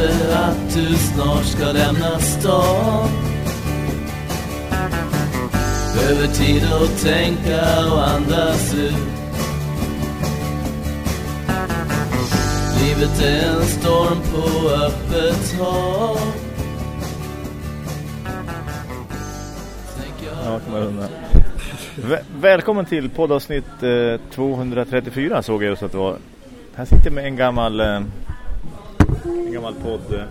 inte att du snart ska lämna stan. Behöver tid att tänka och andas ut. Livet är en storm på öppet hav. Ja, Välkommen till poddavsnitt eh, 234 såg jag just att det var. Här sitter med en gammal eh, en gammal podd eh,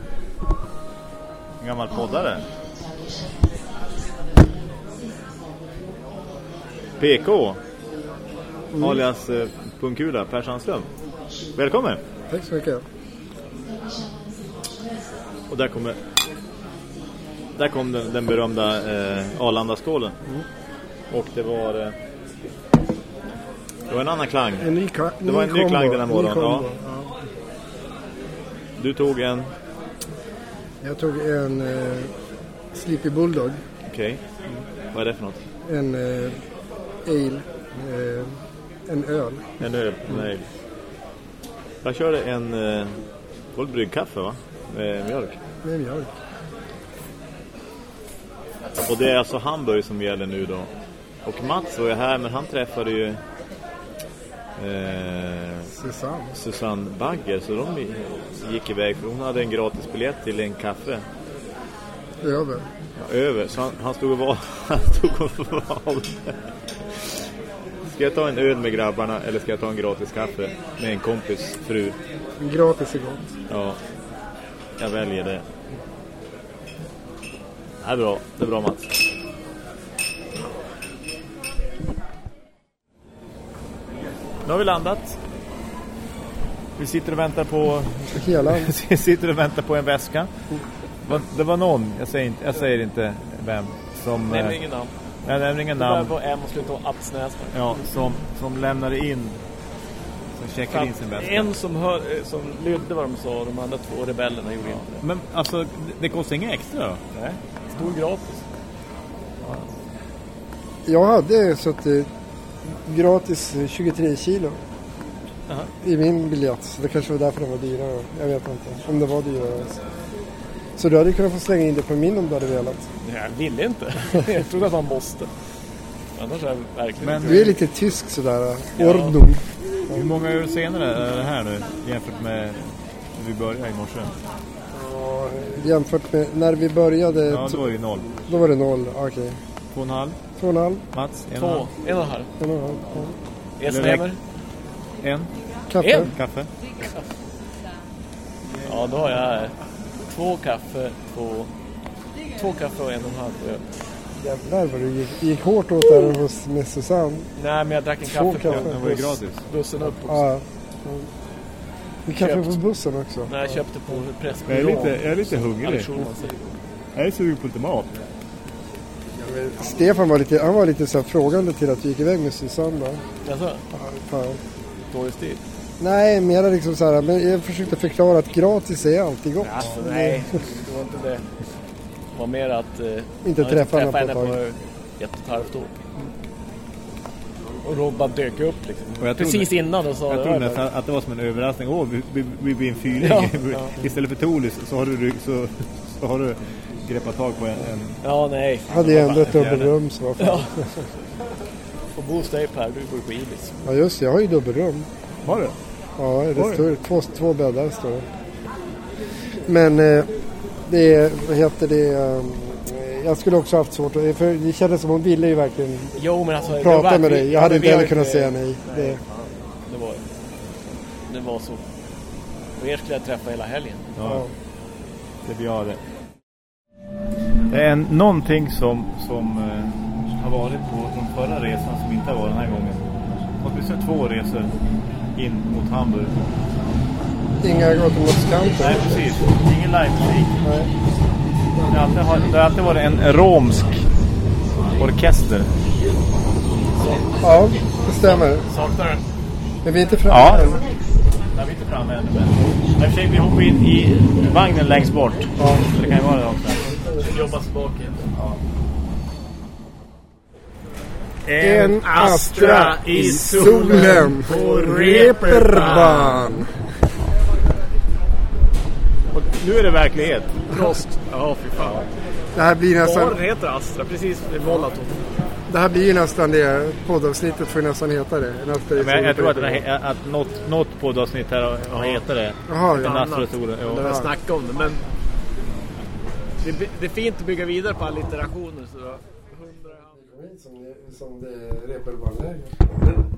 en gammal poddare. PK alias eh, Punkula Per Sandström. Välkommen! Tack så mycket. Och där kommer där kom den, den berömda eh, Arlandaskålen. Och det var eh, det var en annan klang. En ny, Det var en ny kombo, klang den här morgonen, ja. Du tog en, Jag tog en eh, Sleepy Bulldog, okej. Vad är det för något? en eh, ale, eh, en öl. En öl, nej. Jag körde en eh, Gold bryggkaffe va? Med mjölk. med mjölk. Och det är alltså Hamburg som gäller nu då. Och Mats var ju här men han träffade ju eh, Susanne. Susanne Bagger så de gick iväg för hon hade en gratis biljett till en kaffe Över. ja, över så han, han stod och var han stod och valde. Ska jag ta en öl med grabbarna eller ska jag ta en gratis kaffe med en kompis fru? Gratis är gott. Ja, jag väljer det. Det är bra, det är bra Mats. Nu har vi landat. Vi sitter och väntar på sitter och väntar på en väska. Det var någon, jag säger inte, jag säger inte vem, som... Nämn eh, ingen namn. Jag nämner ingen Det börjar namn. på M och slutar på Apsnäs. Ja, som, som lämnade in, som checkade in sin väska. En som, hör, eh, som lydde vad de sa och de andra två rebellerna gjorde inte det. Men alltså, det- det kostar inget extra då? Nej, stod gratis. Jag hade suttit gratis eh, 23 kilo Jaha. i min biljett. Så det kanske var därför den var dyrare. Jag vet inte. Om det var dyrare. Så du hade kunnat få slänga in det på min om du hade velat. Nej, jag ville inte. jag trodde att man måste. Annars är jag verkligen Men- inte. Du är lite tysk sådär. Ja. Ordnung. Hur många år senare är det här nu jämfört med när vi började i morse? Ja, jämfört med när vi började. Ja, då var det ju noll. Då var det noll. Okej. Två och en halv. Två och en halv. Mats, en och en Två, halv. en och en halv. En och en halv. Ja. En Kaffe. En? kaffe. Ja, då har jag två kaffe, två, två kaffe och en och en halv öl. Jävlar vad du gick, gick hårt åt där hos med Susanne. Nej, men jag drack en Två kaffe kaffe. Den var ju gratis. bussen upp också. Ja. Vi kaffe på bussen också. Nej, jag köpte på Pressbyrån. Jag är lite, jag är lite hungrig. Auktion, man säger. Jag är sugen på lite mat. Stefan var lite, han var lite så här frågande till att du gick iväg med Susanne. Då. Alltså, Fan. dålig stil. Nej, mera liksom så här, men jag försökte förklara att gratis är alltid gott. Alltså, nej, det var inte det. Det var mer att... Eh, Inte träffa henne henne på ett på tag. ett och ett halvt år. Och Robban dök upp liksom. Trodde- Precis innan och sa Jag det trodde var nästan att det var som en överraskning. Åh, vi, vi, vi blir en fyrling. Ja, ja. Istället för Tolis så har du, så, så har du greppat tag på en... en Ja, nej. Hade ju ändå ett dubbelrum så vad fan. Ja. Och bo hos dig Per, du bor på Ibis. Ja just det, jag har ju dubbelrum. har du? Ja, det står två, två bäddar står det. Men eh, det är, vad heter det, eh, jag skulle också haft svårt att, för det kändes som hon ville ju verkligen Jo, men alltså... prata var- med dig. ja, Jag hade inte heller kunnat säga nej. Det, Det var, det var så. Och er skulle jag träffa hela helgen. Ja, det blir jag det. Det är en, någonting som, som eh, har varit på den förra resan som inte har varit den här gången. Åtminstone två resor in mot Hamburg. inga gatumålskanter. Nej, precis. Ingen livemusik. Nej. Det har alltid, har- det har alltid varit en romsk orkester. Ja, det stämmer. Saknar du? Men vi är inte framme Ja. än. Jag är inte framme ännu. Men men vi hoppar in i vagnen längst bort. Ja. Så det kan ju vara det också. Jobba tillbaka igen. En Astra i solen på reeperbahn. Och nu är det verklighet. Frost. Ja, fy fan. Det här blir nästan, Baren heter Astra, precis vid Volaton. det här blir ju nästan det, poddavsnittet får nästan heta det. En after Men jag, jag tror att, här, att något, något poddavsnitt här har, hetat det. Jaha, ja. astrosolen. När Ja. jag snackade om det, men det, det är fint att bygga vidare på allitterationer. Så då, hundra... Som det, som det repelballäge.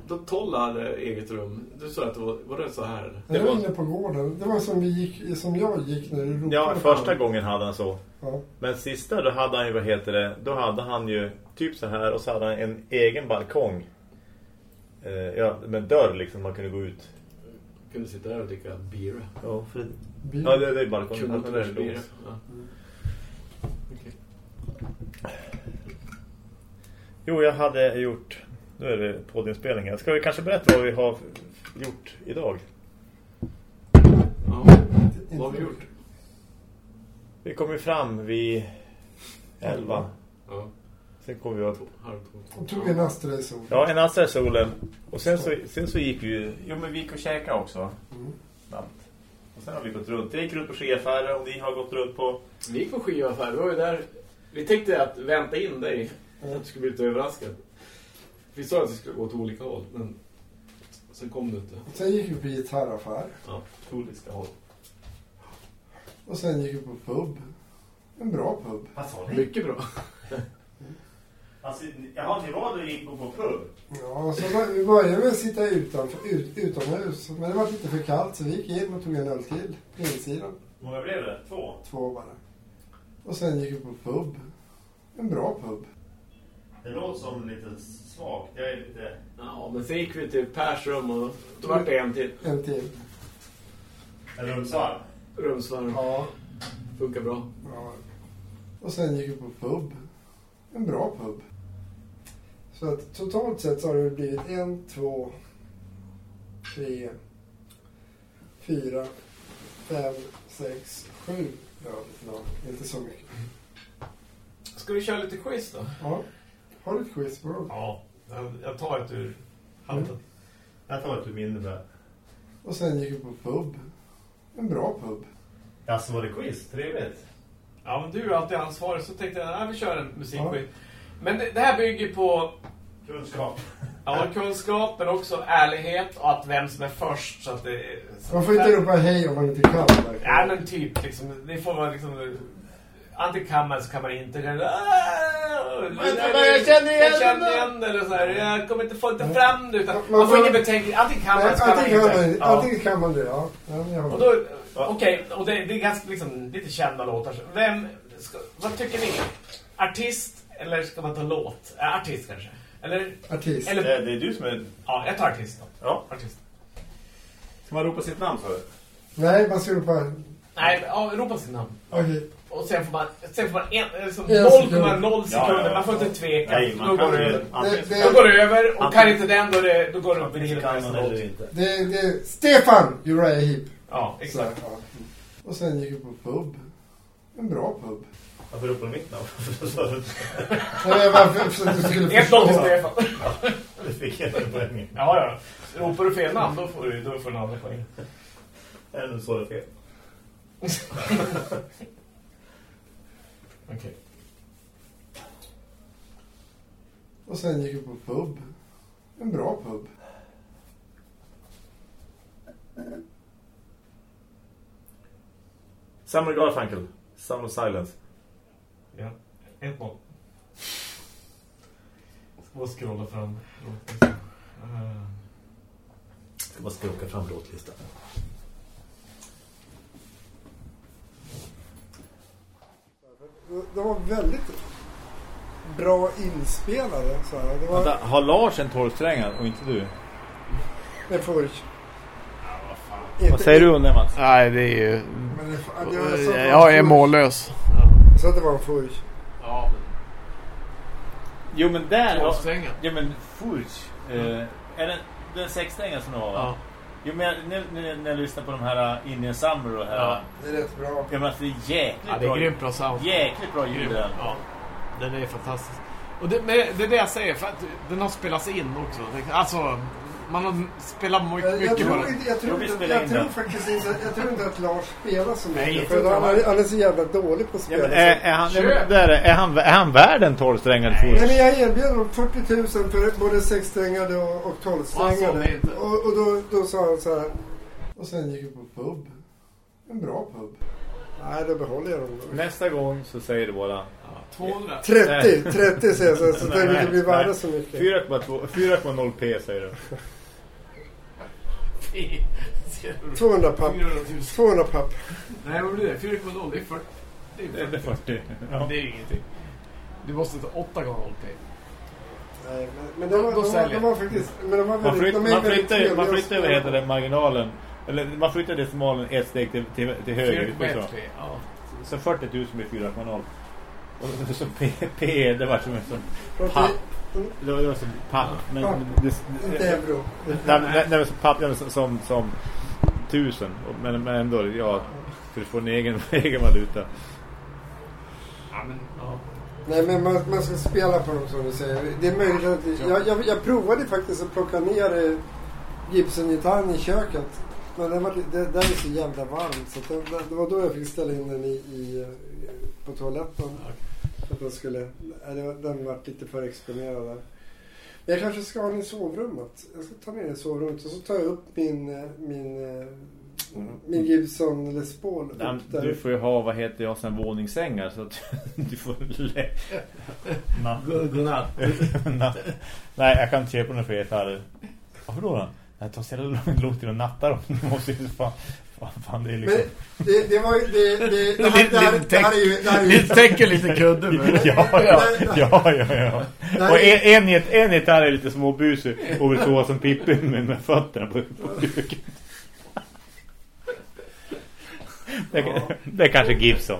Då Tolla hade eget rum. Du sa att det var, var det så här? Det Det var inne på gården. Det var som, vi gick, som jag gick när du ropade ja, första gången hade han så. Ja. Men sista då hade han ju, vad heter det, då hade han ju typ så här och så hade han en egen balkong. Eh, ja, med dörr liksom man kunde gå ut. Kunde sitta där och dricka bira. Ja, för, ja det, det är balkongen. Kunde Ja, inte bira. Ja. Okej. Jo, jag hade gjort, nu är det poddinspelningen. Ska vi kanske berätta vad vi har gjort idag? Ja. Vad har vi gjort? Vi kom ju fram vid 11. Ja. Sen kom vi två. Och tog en Astra i sol. Ja, en Astra i solen. Och sen så, sen så gick vi ju... Jo, men vi gick och käkade också. Mm. Snabbt. Och sen har vi gått runt. Jag gick runt på skiaffärer och ni har gått runt på... Vi gick på skivaffär. Vi var ju där. Vi tänkte att vänta in dig. Att du skulle bli lite överraskad. Vi sa att vi skulle gå åt olika håll. Men sen kom du inte. Sen gick vi på gitarraffär. Ja. Olika håll. Och sen gick vi på pub. En bra pub. Vad sa Mycket bra. Alltså, jaha, ni var och gick på, på pub? Ja, så var- vi började med att sitta utanför, ut, utomhus. Men det var lite för kallt så vi gick in och tog en öl till. På insidan. Hur många blev det? Två? Två bara. Och sen gick vi på pub. En bra pub. Det låter som lite svagt. Jag är lite... Ja, men sen gick vi till Pers rum och då var det en till. En till. En rumsvarv. Rumsvarv. Ja. Funkar bra. ja. Och sen gick vi på pub. En bra pub. Så att totalt sett så har det blivit en, två, tre, fyra, fem, sex, sju öl idag. Inte så mycket. Ska vi köra lite quiz då? Ja. Har du ett quiz bro? Ja, jag, jag tar ett ur hatten. Jag tar ett ur min där. Och sen gick vi på pub. En bra pub. Alltså var det quiz? Trevligt. Ja, men du är alltid ansvarig så tänkte jag att vi kör en musikquiz. Ja. Men det, det här bygger på Kunskap. ja, kunskap men också ärlighet och att vem som är först. Så att det, så Man får inte ropa hej om man inte kan. verkligen. Ja, men typ liksom. Det får vara liksom... Antingen kan man så kan man inte. Men, jag känner igen Jag känner igen det. Eller så här, jag kommer inte få inte fram det. Utan Man man får ingen betänklighet. Antingen kan man så kan man inte. antingen kan man det, ja. Och då, okej, och det, det är ganska liksom, lite kända låtar. Vem, ska, vad tycker ni? Artist eller ska man ta låt? Äh, artist kanske. Eller, Artist. eller Det, det är du som är... ja, jag tar artist då. Ja. Artist. Ska man ropa sitt namn för? Nej, man ska ropa... Nej, ja, ropa sitt namn. Okej. Och sen får man, sen får man en, liksom En 0,0 sekund. sekunder. Ja, ja. Man får inte tveka. Nej, man då, kan går det, antingen- Det- då går det över. Och kan inte den, då, det, då går det upp i inte. Det, det, Stefan Uriah Heep. Ja, Så, exakt. ja. Och sen gick vi på pub. En bra pub. Varför ropar du mitt namn? Nej, varför? För att du skulle 1-0 till förstå. Stefan. det fick jag en poäng. Ja, ja. Ropar du fel namn, då får du, då får du en andra poäng. Är det så det fel? Okej. Och sen gick vi på pub. En bra pub. Samuel Garfunkel. Sound of Silence. Ja, 1-0. Ska bara scrolla fram. Uh, Ska bara skroka fram låtlistan. De var väldigt bra inspelade. Så här. Det var... Vänta, har Lars en tolvsträngad och inte du? Det får Vad säger du om det Mats? Nej, det är ju... Men det, det var Jag är en mållös. Så att det var en furch. ja, men... Jo men där... Tolvsträngen. Ja men Furch. Eh, är den, den sexsträngen som det var va? Ja. Jo men nu, nu, när jag lyssnar på de här uh, Indian Summer och här. Ja. Det är rätt bra. Ja men alltså det är jäkligt ja, det är bra. grymt bra sound. Jäkligt bra ljud den. Ja, den är fantastisk. Och det, men det är det jag säger, för att den har spelats in också. Det- Alltså, Man har spelat Jag, mycket jag, tror, bara. inte, jag, tror, vi inte, jag tror det. faktiskt inte, jag tror inte att Lars spelar så mycket. Nej, jag för han, han är så jävla dålig på att Ja, är, är, han, ja, men där, är, han, är han värd en 12-strängad Nej, men jag erbjöd honom 40 000 för både 6-strängade och, och Och han sa nej 12-strängade. inte. Och, och då, då sa han så här. Och sen gick vi på pub. En bra pub. Nej, då behåller jag dem då. Nästa gång så säger du bara 200. 30, 30 säger jag så, så det Nej, inte blir värda så mycket. 4,2 4,0 p säger du. 200 papp. 400 000. 200 papp. Nej, vad blir det? 4,0. Det är 40. Det är Det är 40. 40. Ja. Det är ingenting. Du måste ta 8,0 p. Nej, men, men de, var, Då de, var, säljer. de var faktiskt... Men de var Man, väldigt, flytt, de är man flyttar man flyttar vad heter det, marginalen. Eller man flyttar decimalen ett steg till, till, till höger. visst är det 4,1 så? p. Ja. Så 40 000 blir 4,0. Och så P, P det var som en sån papp. Det var, det var som papp. Men, Papp. det, Inte euro. Nej, nej, nej, som papp, ja, som, som, som tusen. Men, men ändå, ja, för att få en egen, egen valuta. Ja, men, ja. Nej, men man, man ska spela på dem som du säger. Det är möjligt att... Jag, jag, jag provade faktiskt att plocka ner eh, Gibson-gitarren i köket. Men den var, det, där är så jävla varmt. Så det, det, det var då jag fick ställa in den i, i, eh, på toaletten. För att den skulle... Nej, det var, den var lite för exponerad där. Men jag kanske ska ha den i sovrummet. Jag ska ta ner den i sovrummet och så tar jag upp min, eh, min, eh, min Gibson Les Paul. Nej, där. Du får ju ha, vad heter jag, sen våningssängar så att du får lätt. Godnatt. Natt. Nej, jag kan inte köpa några fler gitarrer. Varför då då? Det tar så jävla lång- tid att natta dem. Det måste ju fan, fan, det är liksom... Men det, det var ju... Det, det, det, här, det, här, det här är ju... Det här är ju Lite täcker lite kudde med. Ja, ja, ja, ja, ja. Och en, en, en gitarr är lite småbusig och vill sova som Pippi med, med fötterna på, på duken. Det, det är kanske Gibson.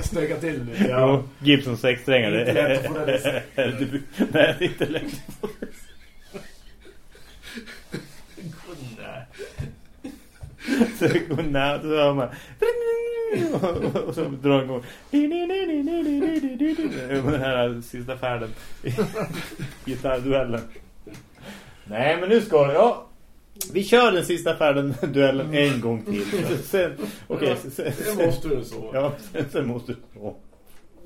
Stöka till lite. Ja. Gibson sexsträngare. Inte lätt att få sig. Nej, det är inte lätt. Godnatt. Så godnatt, så hör man och så drar igång den här sista färden i gitarrduellen. Nej, men nu ska det, ja. Vi kör den sista färden, duellen, en gång till. Sen, okej, sen, sen, Det måste du så. Ja, sen, sen måste du... Åh.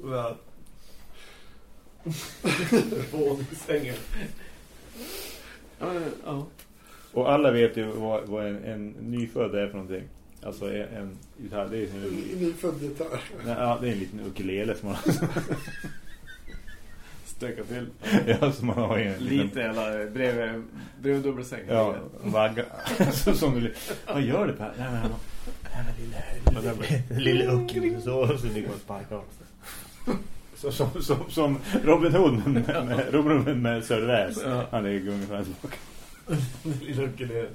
Ja. Våningssängen. Ja, ja. Och alla vet ju vad, vad en, en nyfödd är för någonting. Alltså en, en gitarr, det är ju en, Nyfödd gitarr. nej, ja, det är en liten ukulele som man Stöka till. ja, som man har i en liten- Lite eller bredvid, bredvid dubbelsäng. Ja, vagga. så, som du, vad gör du Per? Nej, men han lille, lille uckel. Så, så ligger man och sparkar av sig. Så, som, som, som Robin Hood med, med, Robin Hood med Sir. Han är ju ungefär så. Lilla ukulele.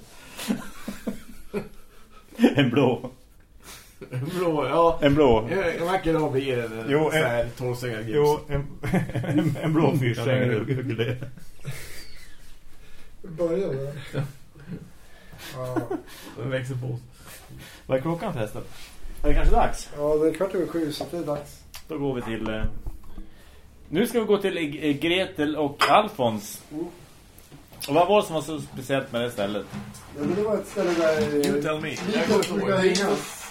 En blå. Blå, ja. En blå. En vacker dag blir det en Jo, en- här tolvsängar Jo, en, en, en blå fyrsträngad ukulele. Börja där. Ja. Den växer på. Vad är klockan förresten? Är det kanske dags? ja, det är kvart över sju så det är dags. Då går vi till... Eh, nu ska vi gå till eh, Gretel och Alfons. Och vad var det som var så speciellt med det stället? Ja, men det var ett ställe där... You tell me. Jag Beatles brukar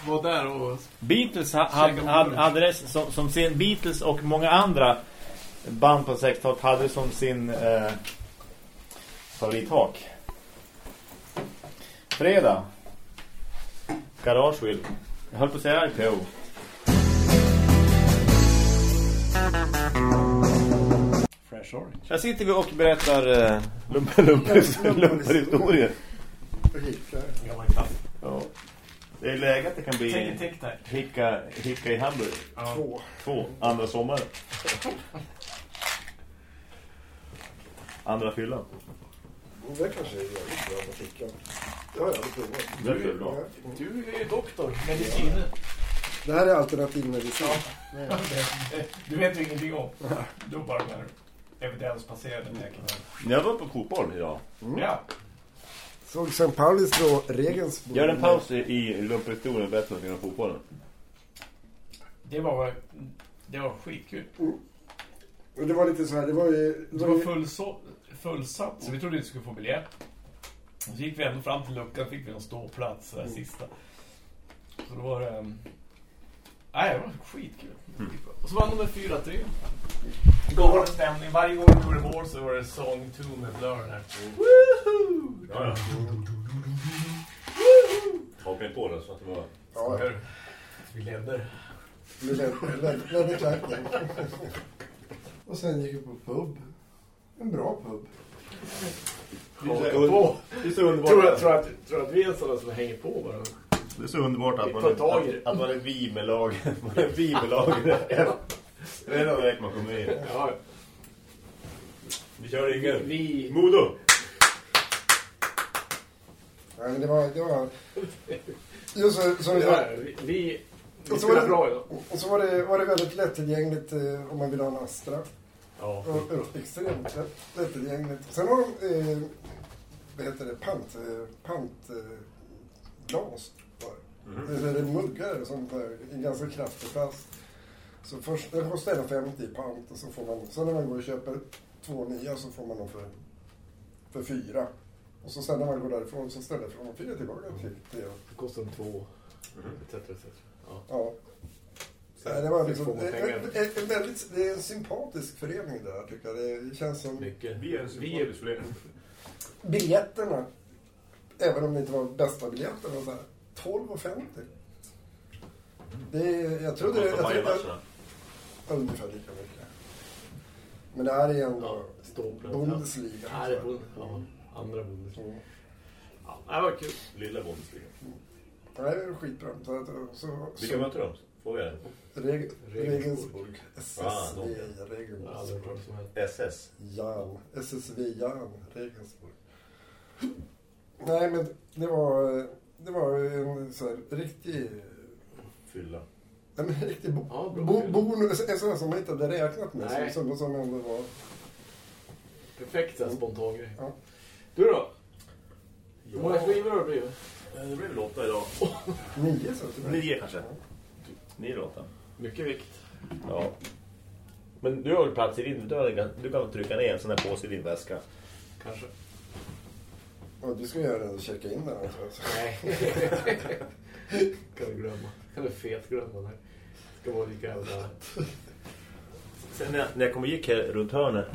var där och... Beatles ha- hade, hade, hade det som, som sin Beatles och många andra band på 60-talet hade som sin eh, favorithak. Fredag. Garageville. Jag höll på att säga IPO. Fresh Orange. Här sitter vi och berättar eh. Hicka. Klass. Ja. Det är läge att det kan bli hicka, hicka i Hamburg. Två. Två. Andra sommaren. Andra fyllan. Det kanske är jävligt bra på fickan. Det har jag aldrig provat. Det är bra. Ja. Du är doktor. Medicin. Det här är alternativmedicin. Du vet ju ingenting om. Du bara med evidensbaserade läkemedel. Jag var på fotboll idag. Ja. Såg St. Paulis slå Regensburg. Gör en paus i, lumperhistorien bättre än inom fotbollen. Det var... Det var skitkul. Och det var lite så här, det var ju... Det var var ju full så... fullsatt så vi trodde inte vi skulle få biljett. Så gick vi ändå fram till luckan fick vi en ståplats där sista. Så då var det... Nej, det var skitkul. Och så var nummer 4-3. Då var det stämning. Varje gång vi gjorde mål så var det sång 2 med Blur där. Woohoo! Ja, ja. Hakade på den så att det var... Ja, Hör. Vi ledde. vi ledde- klacken. Och sen gick vi på pub. En bra pub. Det är så, det underbart. tror att vi är sådana som hänger på bara? Det är så underbart att man, i att, det. att man är vi med lag. Man är vi med lag. Redan direkt man kommer in. Ja, Vi kör ingen. vi... Modo! Nej, men det var... Det var just så, så, Ja, vi, vi, vi Och så spelar var det- bra idag. och så var det, var det väldigt lättillgängligt eh, om man ville ha en Astra. Ja. Och, och extremt lätt, lättillgängligt. Sen har de, eh, vad heter det, pant, eh, pant eh, glas. Var. det. Det är det muggar och sånt där, i ganska kraftig plast. Så först, den kostar 1,50 i pant och så får man, sen när man går och köper två nya så får man dem för, för fyra. Och så sen när man går därifrån så ställer man fyra tillbaka till det. Det kostar en två, etc. etc. Ja. Ja. Nej, det var Så liksom, en, en, en väldigt, det är en sympatisk förening där tycker jag. Det känns som Mycket. Vi är en sympatisk förening. biljetterna, även om det inte var bästa biljetterna, så här 12,50. Det är, jag trodde det, jag trodde, ungefär lika mycket. Men det här är ändå Ja. Bundesliga. Ja, det är Bund, ja, andra Bundesliga. Mm. Ja, det var kul. Lilla Bundesliga. Nej, det är skitbra. Så, att- så, Vilka möter de? Får jag Reg, Regensburg. Ah, SSV de. Aldrig Regensburg. SS. Jan. SSV Jan Regensburg. Nej, men det var, det var en så här, riktig... Fylla. Nej, men en riktig bo, Ja, bra. bo, bonus. En sån här som man inte hade räknat med. Nej. Som, som, som ändå var... Perfekt så här spontan grej. Ja. Du då? Hur många skivor har det blivit? Eh, Det blev väl åtta idag. Nio så. Nio kanske. Nio eller åtta. Mycket vikt. Ja. Men du har väl plats i din... Du, har, du kan trycka ner en sån här påse i din väska. Kanske. Ja, du ska göra och checka in där. Alltså. Nej. kan du glömma. Kan du fet glömma det. Ska vara lika jävla... Sen när jag, när jag kom och gick här runt hörnet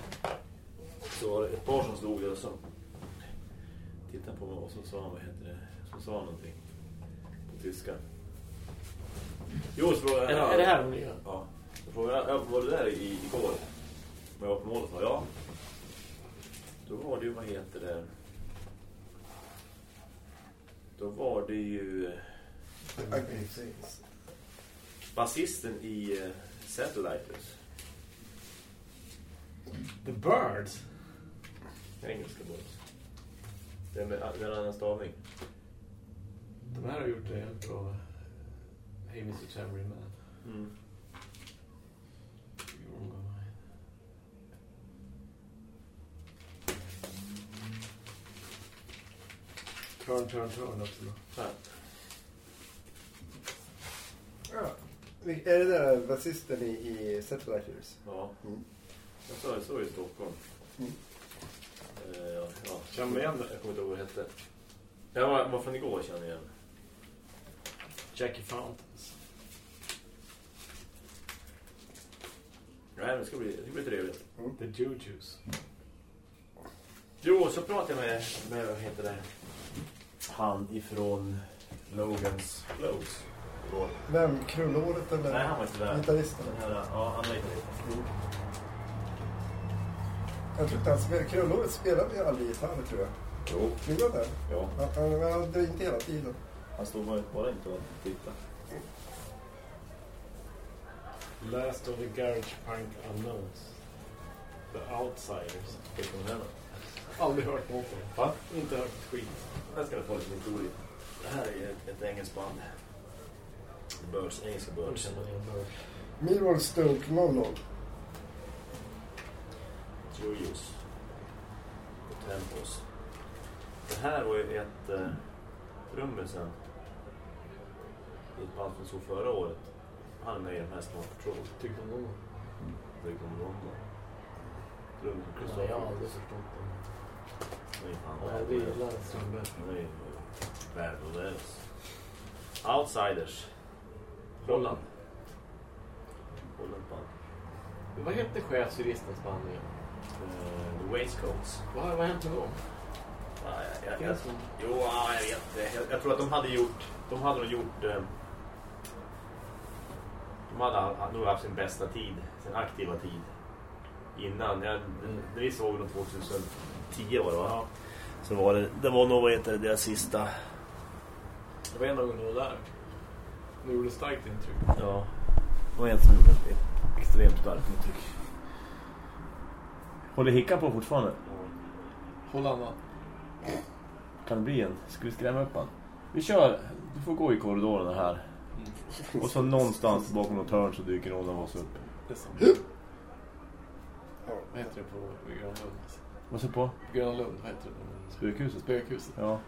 så var det ett par som stod där och som tittade på mig och så sa han, vad heter det? Så sa han någonting på tyska. Jo, så frågade Är, jag... är det här de nya? Ja. Så frågade jag, ja, var du där i, igår? När jag var på målet? sa Ja. Då var det ju, vad heter det? Då var det ju basisten i uh, Satellites. The Birds? Engelska båt. Det är med är en annan stavning. De här har gjort det helt bra. Hey Mr. Tambourine Man. Mm. Turn, turn, turn också. Här. Ja. Är det där basisten i, i Satelliters? Ja. Mm. Jag sa det så i Stockholm. Mm. Eh, ja, ja. Känner mig igen det? Jag kommer inte ihåg vad det hette. Jag var, var från igår känner jag igen. Jackie Fountains. Nej, men det ska bli, det ska bli trevligt. The Jujus. Jo, så pratade jag med, med vad heter det? Han ifrån Logans igår. Vem? Krullåret eller? Nej, han var inte där. Gitarristen? Den här, ja, han var gitarrist. Jag tror inte han spelade. Krullåret spelade ju aldrig gitarr tror jag. Jo, Gjorde han det? ja. Han, han, han hade inte hela tiden. Han stod bara, inte och tittade. Last of the Garage Punk Unknowns. The Outsiders. Det är då? Aldrig hört något om. Va? Inte hört skit. Här ska du få lite historia. Det här är ett, ett engelskt band. Birds, engelska Birds. Millwall Stoke 00. Joyous. Och Tempos. Det här var ju ett eh, trummisen i ett band som såg förra året. Han är med i den här Star Patrol. Tyckte om honom. Byggde om London. Ström. Nej, jag har aldrig förstått det. Nej, fan. Nej, det gillar Strömberg. Han är ju värdelös. Outsiders. Holland. Holland band. Vad hette chefsjuristens band igen? Uh, the Waistcoats. Vad vad har hänt med dem? Ja, jag, jag, jag, Finns de? jo, ja, jag vet inte. Jag, jag tror att de hade gjort... De hade nog gjort... Eh, de hade nog haft sin bästa tid. Sin aktiva tid. Innan. Jag, när vi såg dem 2010 var det va? Ja. Så var det... Det var nog vad heter det, deras sista... Det var en av gångerna där. Det gjorde starkt intryck. Ja. Det var en som gjorde ett extremt starkt intryck. Håller Hickan på fortfarande? Håll andan. Kan det bli en? Ska vi skrämma upp han? Vi kör. Du får gå i korridorerna här. Och så någonstans bakom något hörn så dyker någon av oss upp. Det är sant. Vad heter det på Gröna Vad så på? Gröna Lund, vad heter det? Spökhuset? Spökhuset. Ja.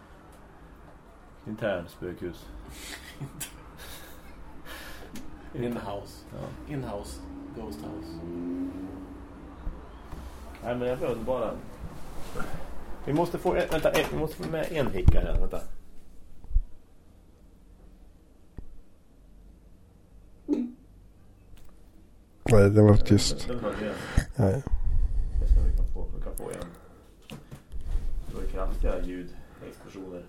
Intern spökhus. In-house. Ja. In-house. Ghost house. Nej men jag behöver bara... Vi måste få... En, vänta, en, vi måste få med en hicka här. Vänta. Nej, det var tyst. Nej. Det ska vi kan få. Vi kan få igen. Kraftiga ljudexplosioner.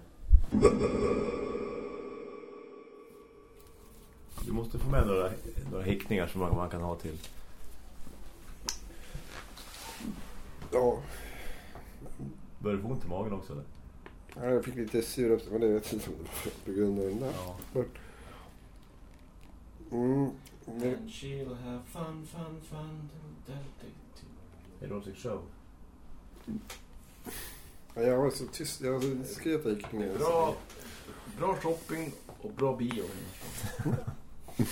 Du måste få med några, några hickningar som man, man kan ha till. Ja, Börjar du få ont i magen också eller? Ja, jag fick lite syrup, men det vet jag inte om det var på grund av den där. Ja. Mm. Men, And she'll have fun, fun, fun. Erotic show. Ja, jag var så tyst, jag var så diskret jag gick ner. Bra, bra shopping och bra bio.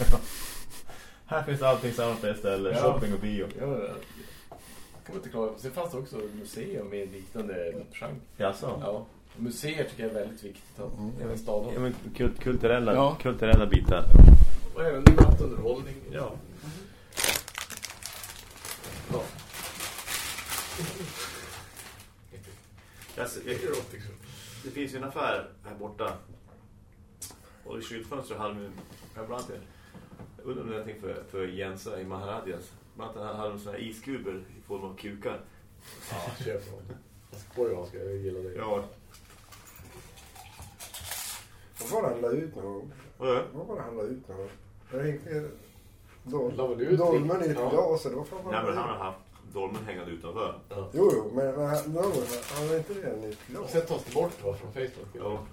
Här finns allting samma på ett ställe. Ja. Shopping och bio. Ja, det kan man inte klaga på. Sen fanns det också museum med liknande genre. Jaså? Ja. Museer tycker jag är väldigt viktigt att Mm. även staden. Ja, men kult, kulturella, Ja. kulturella bitar. Och även nattunderhållning. Ja. Ja. Alltså, jag, det finns ju en affär här borta. Och i skyltfönstret hade de bland annat jag undrar om det är någonting för, för Jensa i Maharadjas. Bland annat hade de sådana här iskuber i form av kukar. Ja, köp dem. Koreanska, jag gillar det. Ja. Vad var det han la ut någon gång? Vad det? Var det han la ut någon gång? Jag hängde... Ut dolmen i ett glas var Nej det? men han har haft dolmen hängande utanför. Jo, jo, men, men han, gång, han var inte det Och glas? sen tas det bort va, från Facebook. Ja.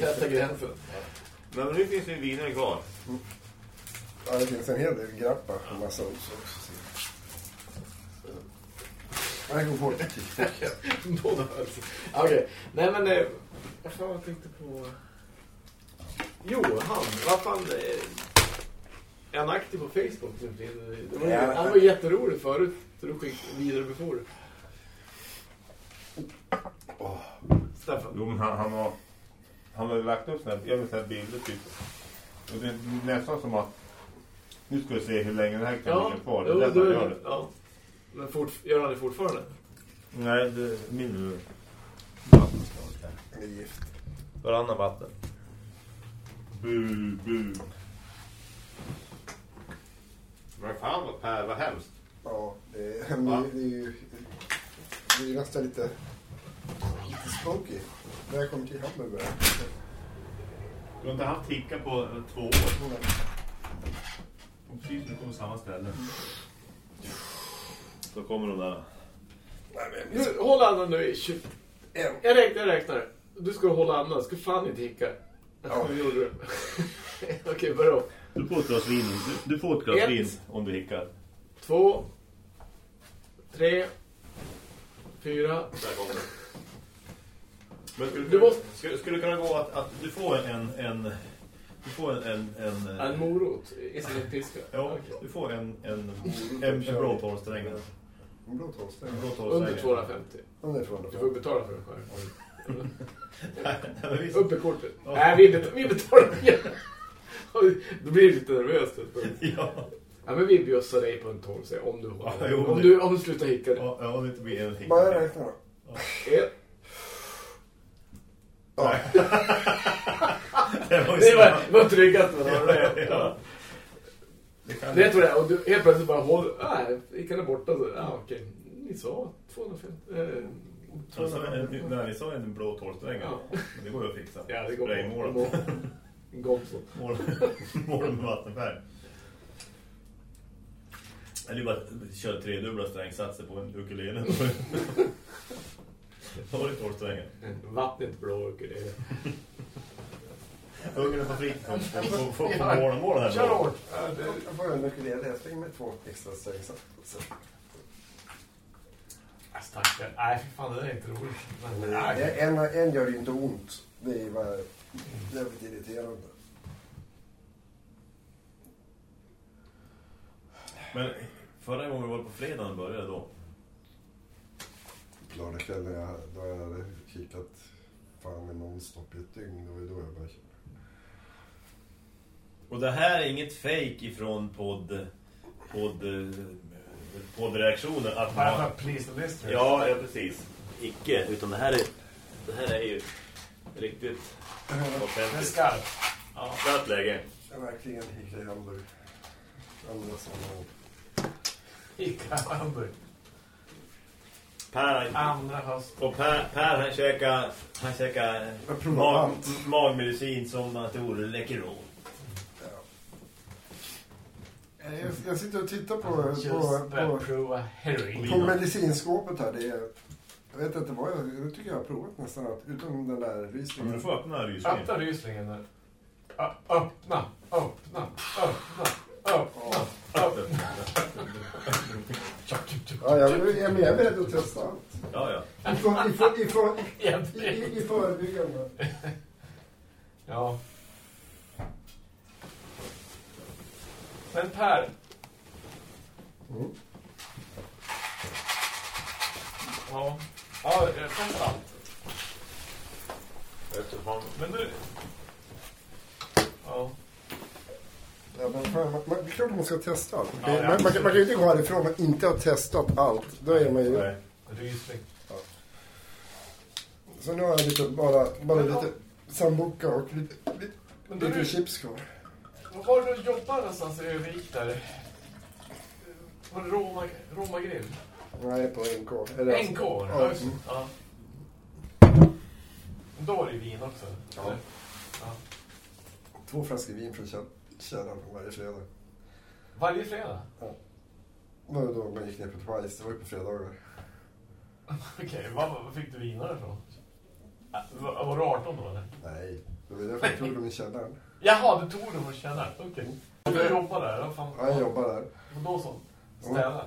Sätta gränsen. Nej men nu finns det en vinare kvar. Ja, det finns en hel del grappa och massa oss också. Nej, gå bort. Okej, nej men... Eh, vad fan jag tänkte på... Jo, han. Vad fan... Eh, är han aktiv på Facebook nu? Det var, Ja. Han var jätterolig förut. Så du skickade vidare before. Staffan. Jo, men han, han har han har lagt upp såna här, jag vill säga bilder typ. Och det är nästan som att nu ska vi se hur länge den här kan Ja, ligga kvar. Det jo, är därför han gör det. ja. Men fort, gör han det fortfarande? Nej, det är min Det är gift. Varannan vatten. Bu, bu. Men fan vad Per, vad hemskt. Ja, det är, Va? det är ju... Det är ju nästan lite... Lite spooky. Välkommen till Hamburg. Du har inte haft hicka på eh, två år. Och precis nu kommer samma ställe. Så kommer de där. Nu, håll andan nu i 20... En. Jag räknar, jag räknar. Du ska hålla andan. Ska fan inte hicka. Ja. Okej, börja om. Du får ett glas vin. Du, du får ett glas Ett. vin om du hickar. Två. Tre. Fyra. Där kommer det. Men skulle, Du måste- skulle, skulle det kunna gå att, att du får en... en du får en... En, en, En morot. Istället piska. Ja, Okej. du får en, en, en, en blå tolvsträng. En blå tolvsträng. En blå Under tolvsträng. 250. Under Du får 250. betala för den själv. Upp i kortet. Nej, vi betalar, vi betalar igen. Då blir det lite nervöst. Ja. Ja, men vi bjussar dig på en tolv, säg, om du, Ja, jo, om, det- du, om du slutar hicka. Ja, ja, det inte blir en hicka. Bara räkna då. Ett. Ja. Det var Det var, det var man har det. Ja. Det kan Det tror jag. Och du helt plötsligt bara håll... Nej, hickan är borta. Så, ja, okej. Ni sa 250. Eh, Alltså, ni sa en blå tolvsträng. Ja. Det går ju att fixa. Ja, det går Spraymål. bra. Gott så. Mål, mål med vattenfärg. Eller bara köra tredubbla strängsatser på en ukulele. Vad var det tolvsträngen? Vattnet blå ukulele. Ungarna på fritiden får få, få, få mål här. Kör då. hårt. Jag får en ukulele. Jag slänger med två extra strängsatser. Alltså, tackar. Nej, fy fan, det är inte roligt. Men nej. En, en gör ju inte ont. Det är bara jävligt irriterande. Men förra gången vi var på fredagen började då. Lördagskvällen jag, då jag hade kikat fan med nonstop i ett dygn. Det var ju då jag började köra. Och det här är inget fake ifrån podd, podd, poddreaktionen. Att man, please the listeners. ja, ja, precis. Icke, utan det här är, det här är ju riktigt Det är offentligt. skarpt. Ja, skarpt läge. Jag verkligen hickade i Hamburg. Andra sammanhang. Ica Hamburg. Per, Andra höst. och Per, per han käkar, han käkar Jag provar mag, allt. magmedicin som man tror Läkerol. Jag, jag sitter och tittar på, Just på, på, prova heroin. på medicinskåpet här. Det är, jag vet inte vad jag, jag tycker jag har provat nästan allt. Utom den där men du rysningen. får öppna rysningen. Öppna ryslingen nu. Ö- Öppna, öppna, öppna, öppna, öppna. Ja, jag, jag, jag är beredd att testa allt. Ja, ja. I, för, i, för, i, för, i, i, i förebyggande. Ja. Men Per. Mm. Ja. Ja, jag testar allt. Eftersom Men du... Ja. Ja, men fan, man, man, det är klart man ska testa allt. Ja, man, man, man, kan- man kan ju inte gå härifrån och inte ha testat allt. Då är man ju... Nej. Rysling. Så nu har jag lite, bara, bara lite sambuca och lite, lite, Men du, lite chips kvar. var du jobbar någonstans i Övik där? Var det Roma, Roma grill? Nej, på NK. Eller alltså- NK? Ja, Ja. just mm. ja. Då var det vin också. Ja. ja. Två flaskor vin från käll- källaren varje fredag. Varje fredag? Det var då man gick ner på Twice. Det var ju på fredagar. Okej, vad, vad fick du vinare ifrån? Äh, Var, var du 18 då eller? Nej, det var därför jag tog dem i källaren. Jaha, du tog dem och känner. Okej. Du jobbar där? Vad fan? Ja, jag jobbar där. Och då så? Städa?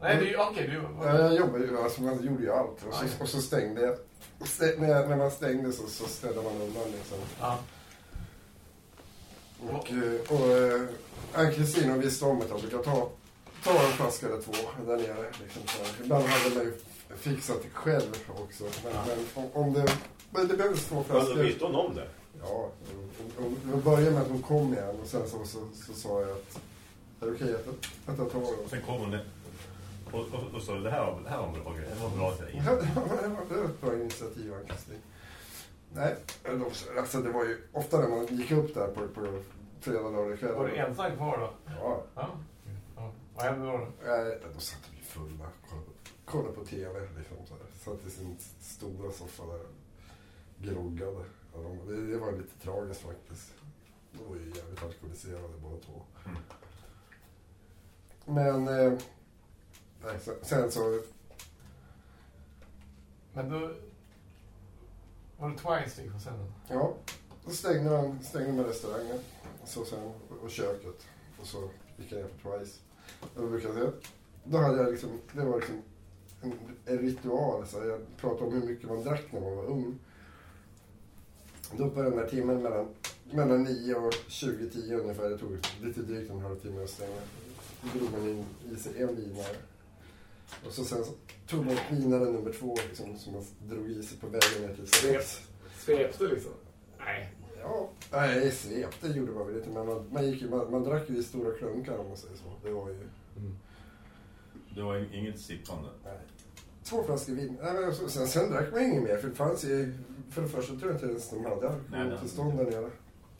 Nej, det är. Okej, du... Ja, jag jobbar ju, alltså man gjorde ju allt. Och så, och så stängde jag. Och stä- när, när man stängde så, så ställde man undan liksom. Ja. Och, eh, och äh, Ann-Kristin och visste om att jag brukar ta, ta en flaska eller två där nere. Liksom, så. Ibland hade man ju fixat det själv också. Men, Ja. men om, om det, men det behövdes två flaskor. visste hon om det? Ja, och, och, och började med att hon kom igen och sen så, så, så sa jag att är det okej att, att jag tar dem? Och sen kom hon ner. Och, och, och så det här var, det här var en bra grej. Det var en bra grej. Ja, det var- ett bra initiativ, Ann-Kristin. Nej, alltså det var ju ofta när man gick upp där på, på fredag, lördag kväll. Var du ensam kvar då? Ja, Ja. ja. Vad hände då? då? nej, då satt ju fulla, kollade på, kollade på TV liksom. Så här. Satt i sin stora soffa där groggade. Det, det var lite tragiskt faktiskt. De var ju jävligt alkoholiserade båda två. Mm. Men eh, nej, sen, sen så Men då... Var det Twice gick på scenen? Ja, då stängde man, stängde man restaurangen så sen, och köket. Och så gick jag ner på Twice. Och då brukade jag, då hade jag liksom, det var liksom en, en ritual. Så jag pratade om hur mycket man drack när man var ung. Då på den där timmen mellan, mellan 9 och 20.10 ungefär, det tog lite drygt en halvtimme att stänga. Då drog man in i sig en vinare. Och så sen så tog man vinare nummer två liksom, som man drog i sig på vägen ner till Svep. Svepte liksom? Nej. Ja, nej, svep det gjorde man väl inte. Men man, man, gick, ju- man, man drack ju i stora klunkar om man säger så. Det var ju... Det var in- inget sippande. Nej. Två flaskor vin. Nej, men så, sen, sen drack man inget mer. För det fanns ju... För det första tror jag inte ens de hade alkoholtillstånd där nere.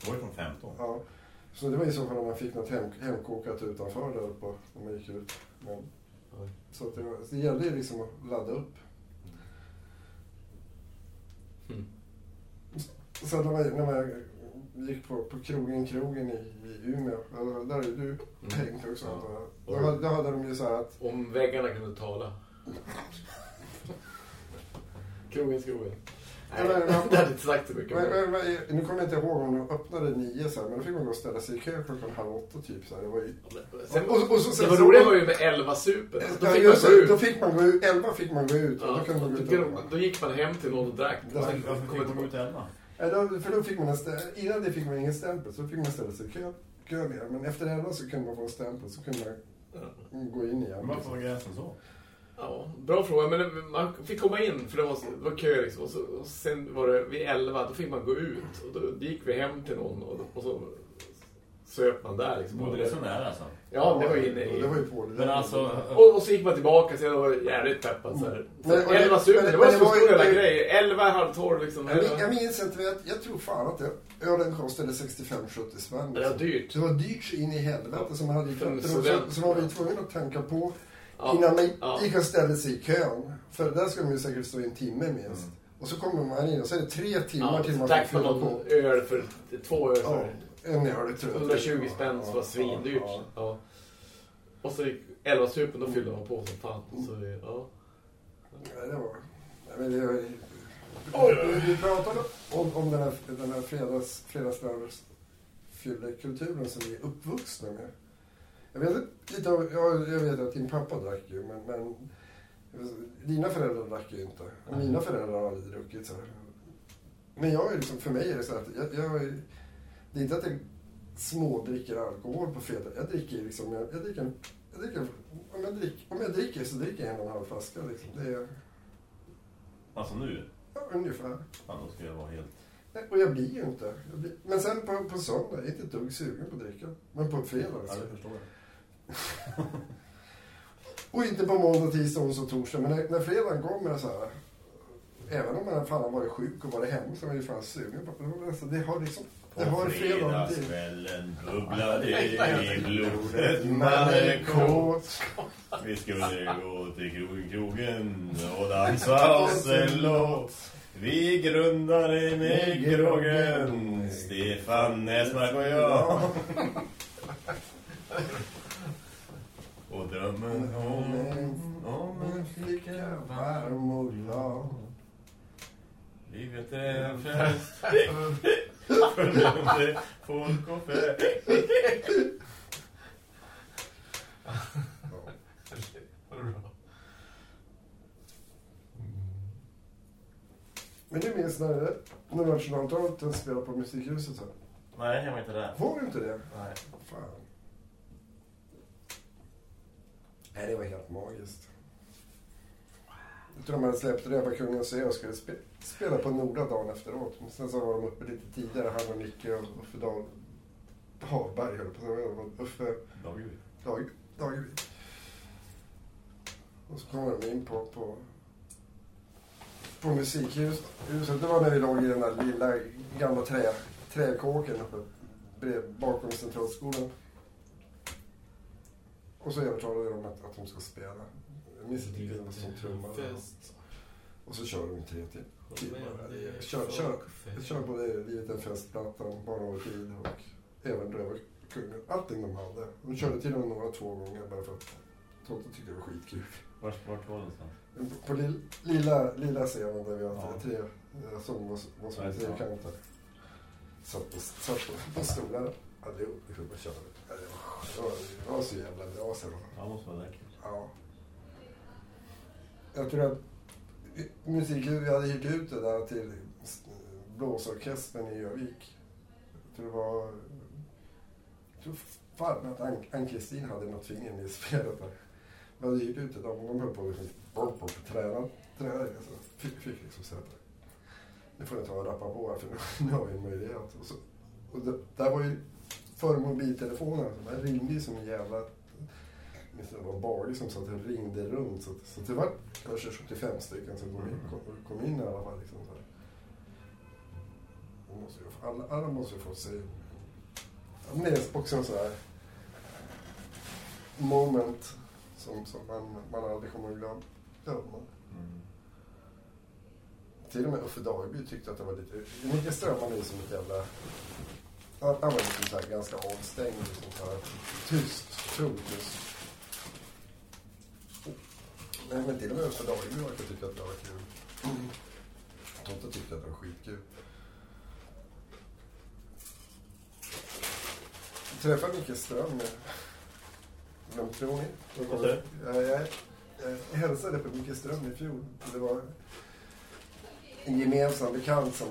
Det var ju från 15. Ja. Så det var i så fall om man fick något hem, hemkokat utanför där uppe när man gick ut. Men. Så att så det gällde ju liksom att ladda upp. Mm. Sen när man, när man gick på, på krogen, krogen i, i Umeå, där är ju du tänkt också. Ja. jag. Då, hade- då hade de ju så här att Om väggarna kunde tala. Krogen, krogen. Nej, Ja, men- det hade inte sagt så mycket. Men, men, men, nu kommer jag inte ihåg om de öppnade nio så här, men då fick man gå och ställa sig i kö klockan halv åtta typ. Så här. Det var ju... Sen, och, och, så, sen, det var så- roliga var ju med 11 super. Då Ja, fick man just gå ut. Då fick man gå ut. Elva fick man gå ut. och Ja, då kunde man gå ut. då, och- då gick man hem till någon och drack. Ja, Och sen Varför kom fick man de ut 11? Nej, då, för då fick man en stä- Innan det fick man ingen stämpel, så fick man ställa sig i kö, kö ner. Men efter elva så kunde man få en stämpel, så kunde man gå in igen. Varför var gränsen så? Ja, bra fråga. Men man fick komma in för det var, det var kö liksom. Och, så, och sen var det vid 11, då fick man gå ut. Och då gick vi hem till någon och, och så söp man där liksom. Bodde det så nära alltså? Ja, det var ju inne i... Det var ju på det. Men alltså... Och, och så gick man tillbaka så jag var jävligt peppad så här. Så Men- det- 11 super, men- det var men så det stor jävla det- grej. 11, halv 12 liksom. Jag, min- jag minns inte, jag, jag tror fan att det, ölen kostade 65-70 spänn. Det var dyrt. Det var dyrt så in i helvete. Så man hade en så, så man var ju tvungen att tanka på Ja. innan man Ja. gick och ställde sig i kön. För där skulle man ju säkert stå i en timme minst. Mm. Och så kommer man in och så är det tre timmar Ja, till så man man fylla på. öl för två öl Ja, för en öl tror jag. 120 spänn som var Ja, svindyrt. ja, Ja. Och så gick 11 supen, då fyllde man på som fan. Så, ja. Ja, det var... Men det var Oj, vi, pratade om, om den här, den här fredags, fredagslördags fyllekulturen som vi är uppvuxna med. Jag vet, lite av, ja, jag vet att din pappa drack ju, men, men dina föräldrar drack ju inte. Och mina föräldrar har aldrig druckit. Så här. Men jag är liksom, för mig är det så att jag, jag det är inte att jag smådricker alkohol på fredag. Jag dricker liksom, jag, jag dricker, jag dricker om, jag drick, om jag dricker så dricker jag en och en halv flaska. Liksom. Det är Alltså nu? ja, ungefär. Fan, då ska jag vara helt... Nej, Och jag blir ju inte. Blir, men sen på, på söndag, jag är inte ett dugg sugen på att dricka. Men på fredag. Ja, det förstår jag. Och inte på måndag, tisdag, onsdag och torsdag. Men när, när fredagen kommer så här. Även om man fan har varit sjuk och varit hemma så är man ju fan sugen på det. Det har liksom... Det har fredagen till. fredagskvällen bubblade i blodet man är kåt. Vi skulle gå till krogen, och dansa oss en låt. Vi grundade med krogen, Stefan Näsmark och jag. Drömmen om, om en flicka varm och glad. Livet är en fest Förlåt folk och fä Men du minns när, när Nationalteatern spelade på Musikhuset här? Nej, jag var inte där Var du inte det? Nej. Fan. Nej, det var helt magiskt. Jag tror de hade släppt ö och skulle spe, spela på Norda dagen efteråt. Men sen så var de uppe lite tidigare, han och Nicke och Uffe Dahl. Dahlberg höll jag på att säga. Uffe Dageryd. Dag, Dageryd. Och så kommer de in på, på, på musikhuset. Det var när vi låg i den där lilla gamla trä, träkåken uppe bakom centralskolan. Och så övertalade de att, att de ska spela. Jag minns inte vilken som trummade. Och så kör de i tre till. timmar. Kör, kör, kör både Livet är en festplattan, Barn av tid och även Röva kungen. Allting de hade. De körde till och med några två gånger bara för att Totte tyckte det var skitkul. Vart, vart var det någonstans? På lill, lilla, lilla scenen där vi har Ja. tre eh, sång var, var som Ja, en ja. trekanter. Satt på, satt på, på stolar. Ja, det vi det var- Det det så jävla bra så. Ja, måste vara kul. Ja. Jag tror att musiken, vi hade hyrt ut det där till blåsorkestern i Övik. Tror det var... Jag tror fan att Ann- Ann-Kristin hade något finger i spelet där. Vi hade hyrt ut det, de, de höll på liksom, bort, träna, träna alltså. fick, fick liksom sätta. nu får jag ta och rappa på här för nu, nu har vi en möjlighet. Och, så, och det, där var ju före mobiltelefonen, man ringde ju som en jävla... minns Det var Bage som sa att det ringde runt. Så, så det var kanske 75 stycken som kom in, kom, kom in i alla fall. Liksom, så måste ju, alla, alla måste ju få se. Ja, Det är också en sån här moment som, som man, man aldrig kommer att glömma. glömma. Till och med Uffe Dagby tyckte att det var lite... Micke Strömman är ju som ett jävla... Han han var liksom så här ganska avstängd, liksom så här, tyst, tyst. Nej, men till och med Uffe Dagby verkar tycka att det var kul. Totte tyckte att det var skitkul. Jag träffade Micke Ström. Vem tror ni? Jag, jag, jag hälsade på Micke Ström i fjol. Det var en gemensam bekant som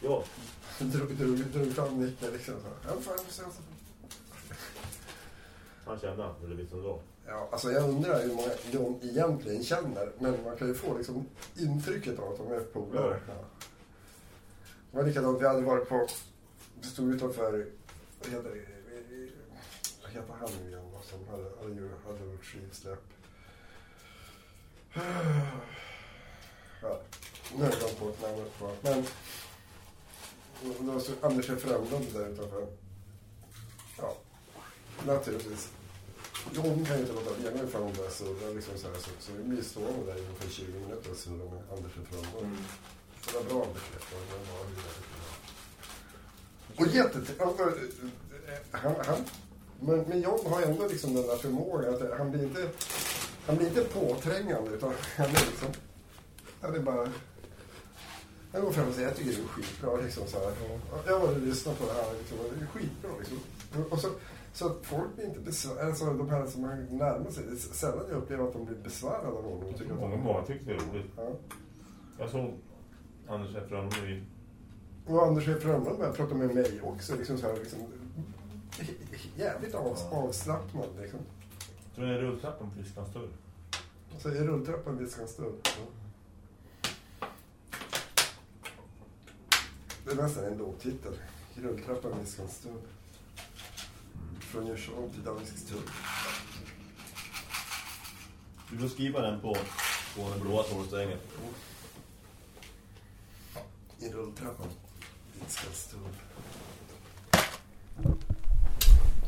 Ja. drog, drog, drog fram Micke. Liksom. så här, Ja, fan, jag får se. Han kände han, eller visste han då? Ja, alltså jag undrar hur många de egentligen känner. Men man kan ju få liksom intrycket av att de är polare. Ja. Det var likadant, vi hade varit på... Vi stod utanför... Vad heter det? Vad heter han nu igen? vad Som hade, hade, ju- hade gjort skivsläpp. Ja, nu har jag glömt bort namnet på Men... Det var så Anders Frömlund där utanför. Ja, naturligtvis. Hon kan ju inte låta bli. Är fan där så, jag liksom så, här, så, så vi blir stående där i ungefär 20 minuter och surrar med Anders ifrån. Mm. Det var bra bekräftelse. Det. Och jättetrevligt. Han, han, men, men John har ändå liksom den där förmågan att han blir inte, han blir inte påträngande utan han är liksom, han är bara, han går fram och säger jag tycker det är skitbra liksom så här. Jag har lyssnat på det här liksom, det är skitbra liksom. Och så, så att folk blir inte besvärade, alltså de här som har närmat sig, det är sällan jag upplever att de blir besvärade av någon. tycker att Många, de- många tyckte det var roligt. Ja. Jag såg Anders Efron i... Och Anders F. Rönnlund började prata med mig också. Liksom så här, liksom, jävligt av, avslappnad. Liksom. Tror ni rulltrappan på Fiskans dörr? Så i rulltrappan viskar en stund. Det är nästan en lågtitel. I rulltrappan viskar en stund. Från Djursholm till Danskstull. Du får skriva den på, på den blåa tårstängen. I rulltrappan viskar en stund.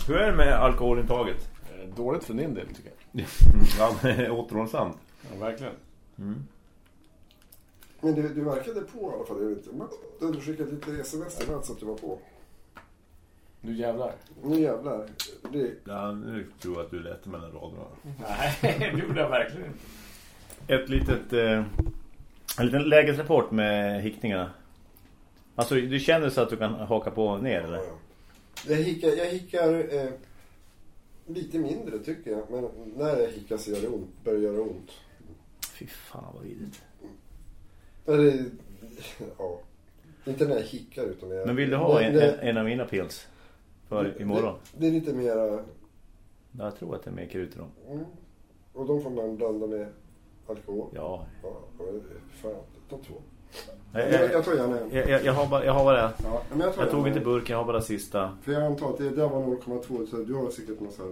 Hur är det med alkoholintaget? Eh, Dåligt för din del tycker jag. ja, det är återhållsamt. Ja, verkligen. Men du, du verkade på i alla fall. Jag vet inte. Du hade skickat lite sms till Mats att du var på. Nu jävlar. Nu jävlar. Det, Ja, nu tror jag att du lätte mellan raderna. Nej, det gjorde jag verkligen inte. Ett litet, eh, en liten lägesrapport med hickningarna. Alltså du känner så att du kan haka på ner eller? Jag hickar, jag hickar eh, lite mindre tycker jag. Men när jag hickar så gör det ont, börjar det göra ont. Fy fan vad vidrigt. Eller, ja. Inte när jag hickar utan när jag... Men vill du ha en, en, en av mina pils? För imorgon? Det, det är lite mera... Jag tror att det är mer krut i dem. Mm, och de får man blanda med alkohol. Ja. Ja, fan, ta två. Jag, Jag, jag, jag tar gärna en. jag, jag, jag har bara, jag har bara Ja, men jag, jag tog inte en. burken, jag har bara sista. För jag antar att det där var 0,2 så du har säkert någon sån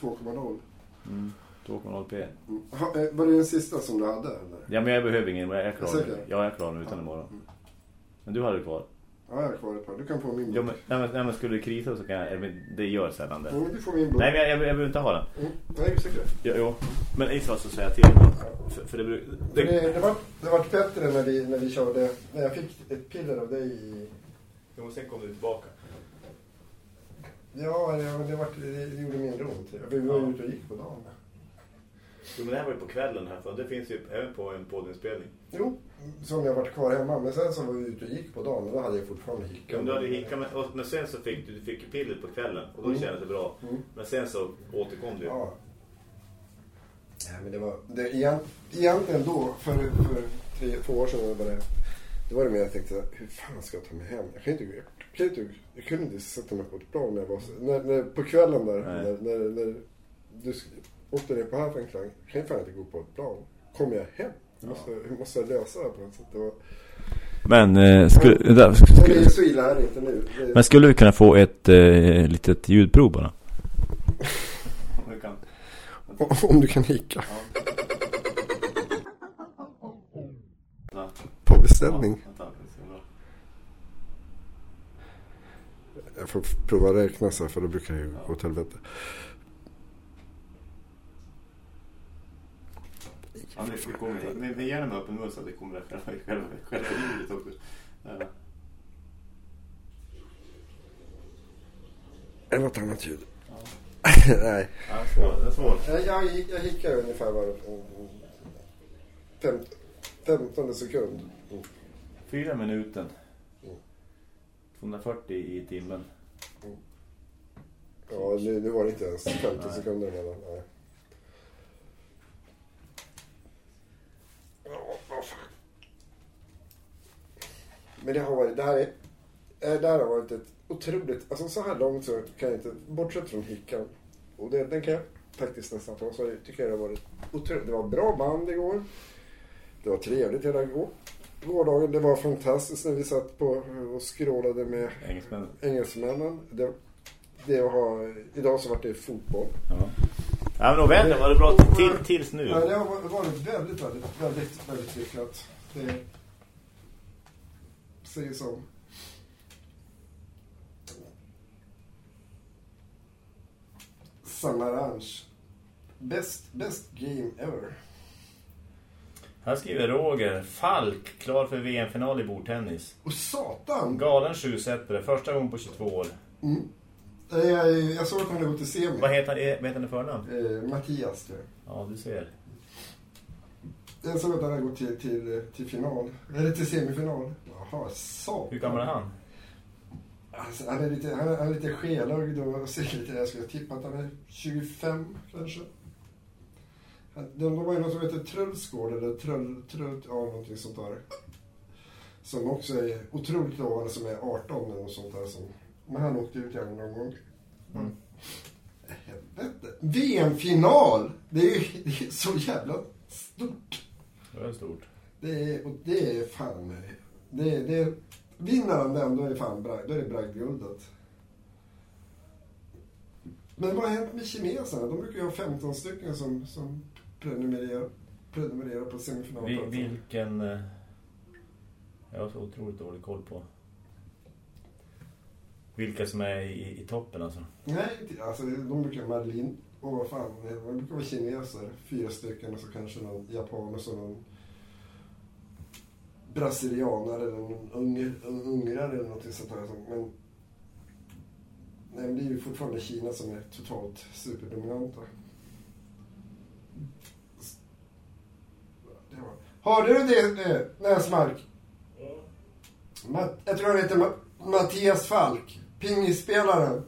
här 2,0. Mm, 2,0 p. Mm. Ha, eh, Var det den sista som du hade eller? Ja men jag behöver ingen, jag är klar nu. Säker? Jag är klar nu utan imorgon. Men du har det kvar. Ja, jag har kvar ett par. Du kan få min Ja, blå. men, nej, men, nej, men skulle det krisa så kan jag, men det gör sällan det. Mm, du får min blå. Nej men jag, jag, jag behöver inte ha den. Mm. Nej, är du säker? Jo, jo. Men i så så säger jag till. För, för det, Det, det, det, var, det var bättre när vi, när vi körde, när jag fick ett piller av dig i... Jo, sen kom du tillbaka. Ja, det, det, var, det, det gjorde mindre ont. Vi var Ja. ute och gick på dagen. Jo, men det här var ju på kvällen här. För det finns ju även på en poddinspelning. Jo, som jag varit kvar hemma. Men sen så var vi ute och gick på dagen och då hade jag fortfarande hicka. Men du hade hickat med, och, men sen så fick du, du fick ju piller på kvällen. Och då Mm. kändes det bra. Mm. Men sen så återkom du. Ja. Nej, men det var... Det, igen, egentligen då, för, för tre, två år sedan var det... Det var det mer jag tänkte, hur fan ska jag ta mig hem? Jag kan inte... Jag, kan inte, jag kunde inte sätta mig på ett plan när jag var... så- När, när, på kvällen där, när, när, när du åkte ner på Hafenklang. Jag kan ju fan inte gå på ett plan. Kommer jag hem? Jag måste, jag måste lösa det på något sätt. Det var, Men, eh, skulle, där, Men det skulle, är så illa här inte nu. Det, men skulle vi kunna få ett eh, litet ljudprov bara? om du kan hicka. På beställning. Jag får prova att räkna så här, för då brukar det ju gå åt helvete. Ja, det, det kommer, ni, ni gärna med öppen mun så att det kommer själva, själva, själva ljudet också. Ja. Eller något annat ljud. Nej. Ja, svår, det är svårt. Jag, jag, jag hickar ungefär var fem, 15 sekund. Fyra minuten. 240 i timmen. Ja, nu, nu var det inte ens 50 Nej. sekunder mellan. Nej. Ja, vad fan. Men det har varit, det här är, eh, det här har varit ett otroligt, alltså så här långt så kan jag inte, bortsett från hickan, och det, den kan jag faktiskt nästan ta, så tycker jag det har varit otroligt, det var bra band igår. Det var trevligt hela gå- gårdagen, det var fantastiskt när vi satt på och skrålade med Engelsmännen. engelsmännen. Det, det har, idag så vart det fotboll. Ja. ja men november var det bra till, tills nu. Ja, det har varit väldigt, väldigt, väldigt, väldigt lyckat. Det säger så. Samaranch. Best, best game ever. Här skriver Roger. Falk klar för VM-final i bordtennis. Och satan! Galen sjusättare. Första gången på 22 år. Mm. Eh, Jag, jag såg att han hade gått till semi. Vad heter eh, vad heter han i förnamn? Eh, Mattias, tror jag. Ja, du ser. Jag såg gått till, till, till final. Eller till semifinal. Jaha, satan. Hur gammal är han? Alltså, han är lite, han är, han är lite skelögd och ser lite, jag skulle tippa att han är 25 kanske. De, de har ju något som heter Trullsgård eller Trull, Trull, ja någonting sånt där. Som också är otroligt lovande som är 18 eller något sånt där. Som, men han åkte ut igen någon gång. Mm. Helvete. VM-final! Det är ju det är så jävla stort. Det är stort. Det är, och det är fan... Det, är- det, är- vinner han den, då är det fan bragd, då är det bragdguldet. Men vad har hänt med kineserna? De brukar ju ha 15 stycken som, som prenumererar, prenumererar på semifinalplatsen. vilken... eh, Jag har så otroligt dålig koll på. Vilka som är i, i toppen alltså. Nej, alltså de brukar Marlin och vad fan, de brukar vara kineser. Fyra stycken och så kanske någon japan och så någon brasilianare eller någon unger, ungrare eller någonting sånt där. Men, nej, det är ju fortfarande Kina som är totalt superdominanta. Det var. Hörde du det, Näsmark? Ma- jag tror han heter Ma- Mattias Falk. Pingisspelaren.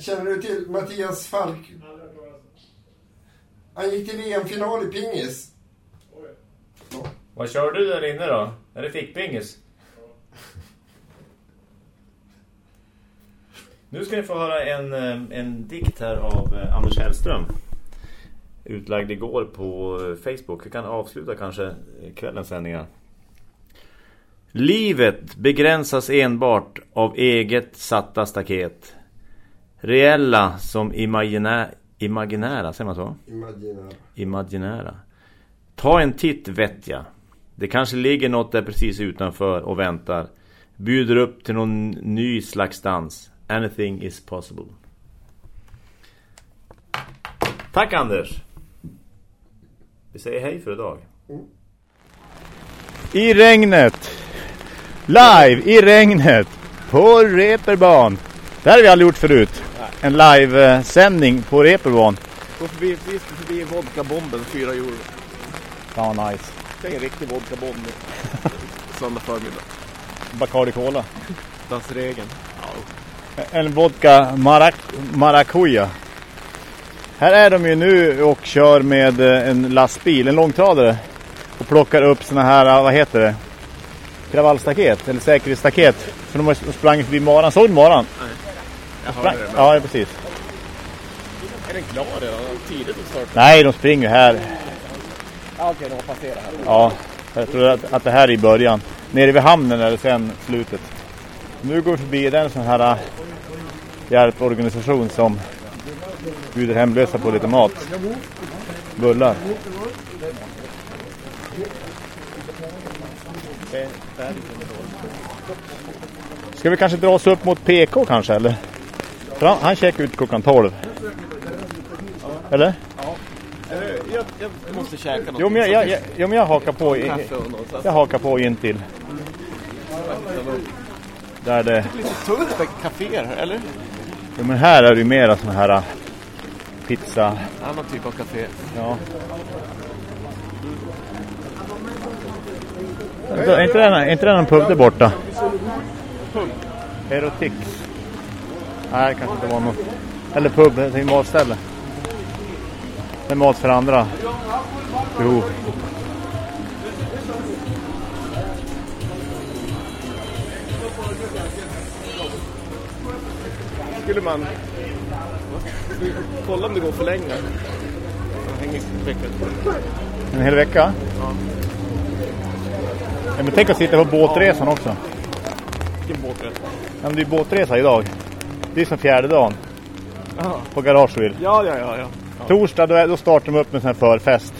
Känner du till Mattias Falk? Han gick till VM-final i pingis. Vad kör du där inne då? Är det fickpingis? Nu ska ni få höra en, eh, en dikt här av eh, Anders Hellström. Utlagd igår på Facebook. Vi kan avsluta kanske kvällens sändningar. Livet begränsas enbart av eget satta staket. Reella som imaginä, imaginära, säger man så? Imaginär. imaginära. Ta en titt vettja. Det kanske ligger något där precis utanför och väntar. Bjuder upp till någon ny slags dans. Anything is possible. Tack Anders. Vi säger hej för idag. I regnet. Live i regnet. På Reeperbahn. Det här har vi aldrig gjort förut. En live-sändning på Reeperbahn. Gå förbi, vi ska förbi vodkabomben, fyra euro. Ja, nice. Det är en riktig vodkabomb nu. Söndag förmiddag. Bacardi Cola. Dansregeln. En vodka marac maracuja. Här är de ju nu och kör med eh, en lastbil, en långtradare. Och plockar upp såna här, eh, vad heter det? Kravallstaket, eller säkerhetsstaket. För de sprang förbi maran. Såg du maran? Men Ja, ja, precis. är den klar redan? Tidigt att starta. Nej, de springer här. Ja, okej, de har passerat här. Ja, jag tror att, att det här är i början. Nere vid hamnen är det sen slutet. Nu går vi förbi den sån här äh, hjälporganisation som bjuder hemlösa på lite mat. Bullar. Ska vi kanske dra oss upp mot PK kanske eller? Han, han checkar ut klockan 12. Eller? Jag, jag måste käka något. Jo men jag, jag, jag, jo, men jag hakar på. i- Jag hakar på in till. Där det... lite tungt med kaféer här, eller? Jo, men här är det ju mera sån här äh, pizza. Annan typ av kafé. Ja. Är inte den, är inte den en pub där borta? Erotix. Nej, kanske inte var något. Eller pub, det är ett matställe. Det är mat för andra behov. Skulle man... Kolla om det går att förlänga. Jag. En hel vecka? Ja, men tänk att sitta på båtresan också. Vilken båtresa. Ja, men det är båtresa idag. Det är som fjärde dagen Jaha. på Garageville. Ja, ja, ja. ja. Torsdag då, då startar de upp med en förfest.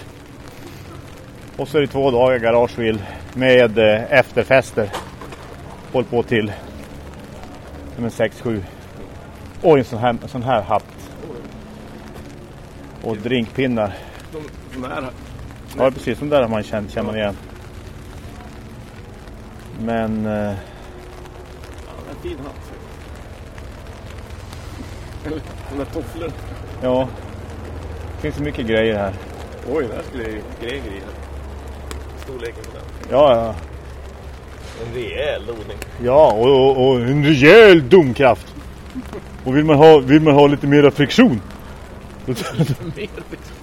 Och så är det två dagar Garageville med eh, efterfester. Håll på till som en 6-7. Och en sån här, en sån här hatt. Och drinkpinnar. De, de här... Ja precis, som där har man känt, känner man igen. Men eh, Ja, en fin hatt. Eller de där tofflorna. ja, det finns så mycket grejer här. Oj, där skulle ju grejer i. Storleken på den. Ja, ja. En rejäl lodning. Ja, och, och, och en rejäl domkraft. Och vill man ha, vill man ha lite mera friktion?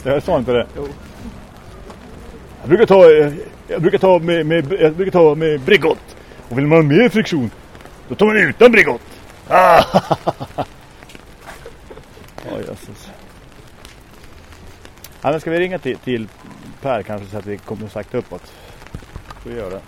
Jag sa inte det. Jo. Jag brukar ta, jag brukar ta med, med, jag brukar ta med Bregott. Och vill man ha mer friktion, då tar man utan Bregott. Ah! Ja, jösses. Ja, men ska vi ringa till, till Per kanske så att vi kommer sagt uppåt? Vi gör det.